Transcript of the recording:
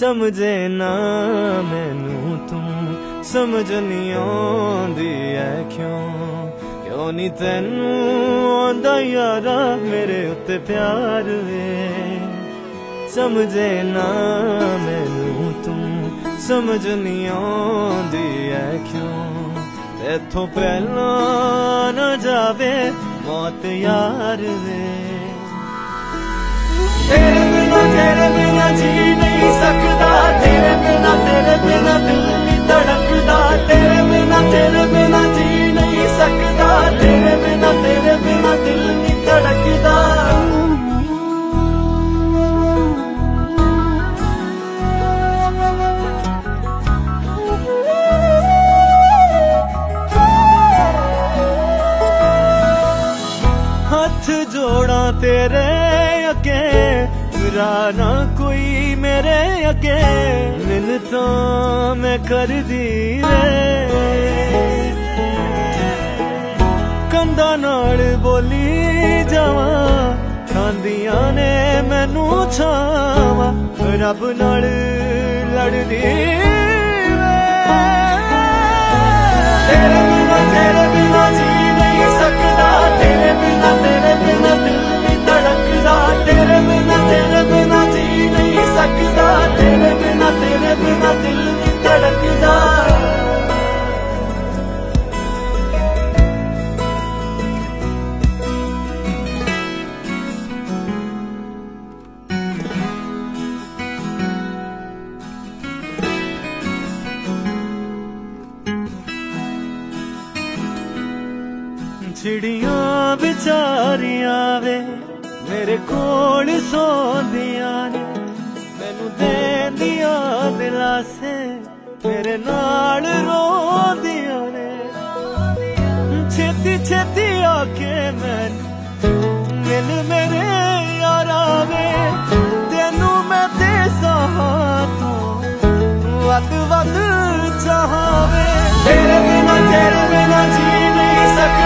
ਸਮਝੇ ਨਾ ਮੈਨੂੰ ਤੂੰ। ਸਮਝ ਨਹੀਂ ਆਉਂਦੀ ਐ ਕਿਉਂ? ਕਿਉਂ ਨਹੀਂ ਤੈਨੂੰ ਆਉਂਦਾ ਯਾਰਾ ਮੇਰੇ ਉੱਤੇ ਪਿਆਰ ਵੇ? ਸਮਝੇ ਨਾ ਮੈਨੂੰ ਤੂੰ। ਸਮਝ ਨਹੀਂ ਆਉਂਦੀ ਐ ਕਿਉਂ? ਤੇਥੋਂ ਪਹਿਲਾਂ ਨਾ ਜਾਵੇ ਮੌਤ ਯਾਰ ਵੇ। ਤੇਰੇ ਹੱਥ ਜੋੜਾਂ ਤੇਰੇ ਅੱਗੇ ਮੇਰਾ ਨਾ ਕੋਈ ਮੇਰੇ ਅੱਗੇ। ਮਿੰਨਤਾਂ ਮੈਂ ਕਰਦੀ ਰੇ ਕੰਦਾ ਨਾਲ ਬੋਲੀ ਜਾਵਾਂ, ਖਾਂਦੀਆਂ ਨੇ ਮੈਨੂੰ ਛਾਵਾਂ। ਰੱਬ ਨਾਲ ਲੜਦੀ ਚਿੜੀਆਂ ਵਿਚਾਰੀਆਂ ਵੇ, ਮੇਰੇ ਕੋਲ ਸੌਂਦੀਆਂ ਨੇ। ਮੈਨੂੰ ਦੇਂਦੀਆਂ ਦਿਲਾਸੇ, ਮੇਰੇ ਨਾਲ ਰੋਂਦੀਆਂ ਨੇ। ਛੇਤੀ ਛੇਤੀ ਆ ਕੇ ਮੈਨੂੰ ਮਿਲ ਮੇਰੇ ਯਾਰਾ ਵੇ। ਤੈਨੂੰ ਮੈਂ ਤੇ ਸਾਹਾਂ ਤੋਂ, ਵੱਧ ਵੱਧ ਚਾਹਾਂਵੇ ਤੇਰੇ ਬਿਨਾ ਤੇਰੇ ਬਿਨਾ ਜੀ ਨਹੀਂ ਸਕਦਾ।